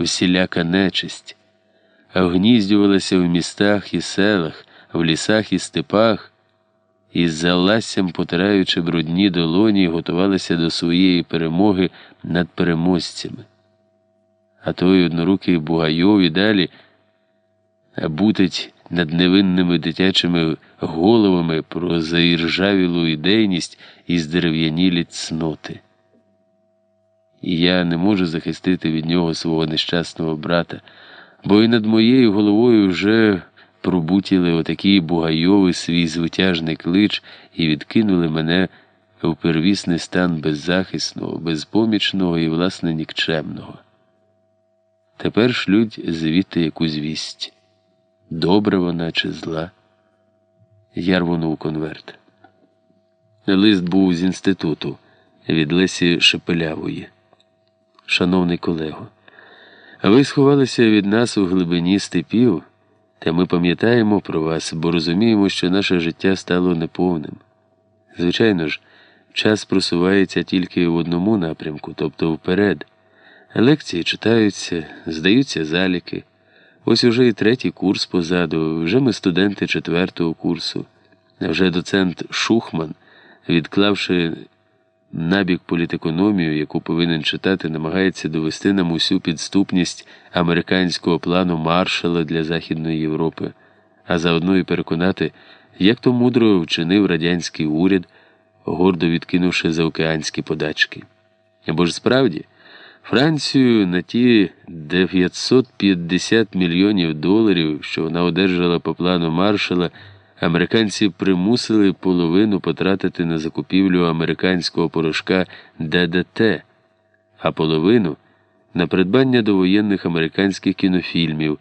всіляка нечисть, а вгніздювалася в містах і селах, в лісах і степах, і з залассям потираючи брудні долоні, готувалася до своєї перемоги над переможцями. А той однорукий Бугайов і далі бутить над невинними дитячими головами про заіржавілу ідейність і здерев'янілі цноти. І я не можу захистити від нього свого нещасного брата, бо і над моєю головою вже пробутіли отакий Бугайови свій звитяжний клич і відкинули мене в первісний стан беззахисного, безпомічного і, власне, нікчемного. Тепер шлють звідти якусь вість. Добра вона чи зла. Я рвонув конверт. Лист був з інституту від Лесі Шепелявої. Шановний колего, ви сховалися від нас у глибині степів, та ми пам'ятаємо про вас, бо розуміємо, що наше життя стало неповним. Звичайно ж, час просувається тільки в одному напрямку, тобто вперед. Лекції читаються, здаються заліки. Ось уже і третій курс позаду, вже ми студенти четвертого курсу, вже доцент Шухман, відклавши набік політекономію, яку повинен читати, намагається довести нам усю підступність американського плану маршала для Західної Європи, а заодно і переконати, як то мудро вчинив радянський уряд, гордо відкинувши заокеанські подачки. Або ж справді. Францію на ті 950 мільйонів доларів, що вона одержала по плану маршала, американці примусили половину потратити на закупівлю американського порошка ДДТ, а половину на придбання довоєнних американських кінофільмів,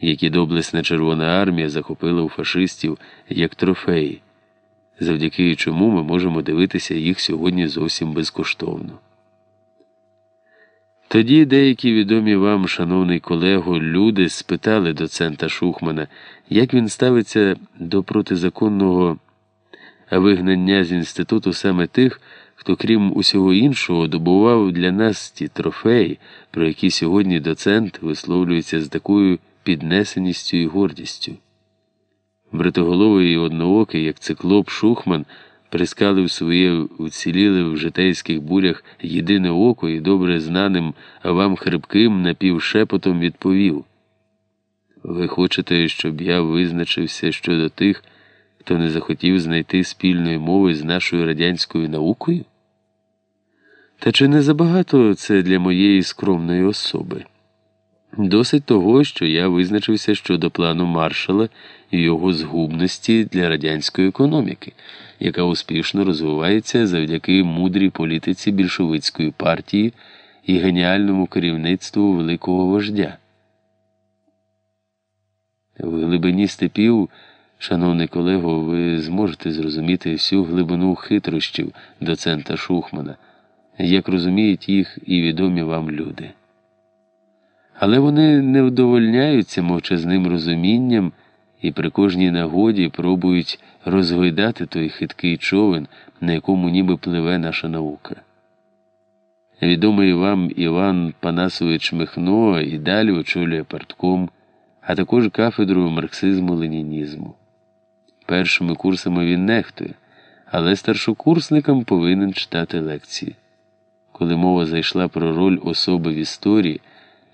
які доблесна Червона армія захопила у фашистів як трофеї, завдяки чому ми можемо дивитися їх сьогодні зовсім безкоштовно. Тоді деякі відомі вам, шановний колего, люди спитали доцента Шухмана, як він ставиться до протизаконного вигнання з інституту саме тих, хто, крім усього іншого, добував для нас ті трофеї, про які сьогодні доцент висловлюється з такою піднесеністю і гордістю. Бритоголовий і одноокий, як циклоп Шухман прискалив своє уціліле в житейських бурях єдине око і добре знаним вам хрипким напівшепотом відповів. Ви хочете, щоб я визначився щодо тих, хто не захотів знайти спільної мови з нашою радянською наукою? Та чи не забагато це для моєї скромної особи? Досить того, що я визначився щодо плану маршала і його згубності для радянської економіки, яка успішно розвивається завдяки мудрій політиці більшовицької партії і геніальному керівництву великого вождя. В глибині степів, шановний колего, ви зможете зрозуміти всю глибину хитрощів доцента Шухмана, як розуміють їх і відомі вам люди. Але вони не вдовольняються мовчазним розумінням і при кожній нагоді пробують розгойдати той хиткий човен, на якому ніби пливе наша наука. Відомий вам Іван Панасович Михно і далі очолює партком, а також кафедру марксизму ленінізму. Першими курсами він нехтує, але старшокурсникам повинен читати лекції. Коли мова зайшла про роль особи в історії,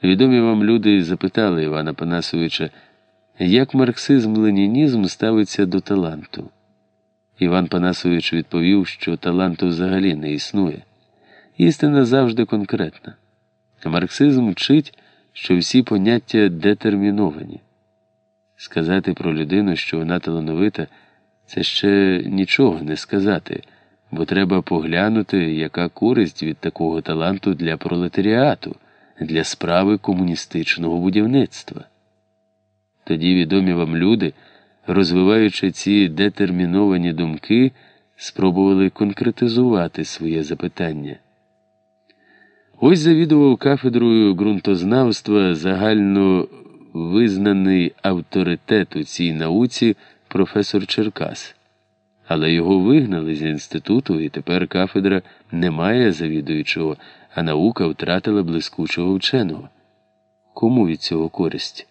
відомі вам люди запитали Івана Панасовича. Як марксизм-ленінізм ставиться до таланту? Іван Панасович відповів, що таланту взагалі не існує. Істина завжди конкретна. Марксизм вчить, що всі поняття детерміновані. Сказати про людину, що вона талановита, це ще нічого не сказати, бо треба поглянути, яка користь від такого таланту для пролетаріату, для справи комуністичного будівництва. Тоді відомі вам люди, розвиваючи ці детерміновані думки, спробували конкретизувати своє запитання. Ось завідував кафедрою ґрунтознавства загально визнаний авторитет у цій науці професор Черкас, але його вигнали з інституту, і тепер кафедра не має завідуючого, а наука втратила блискучого вченого. Кому від цього користь?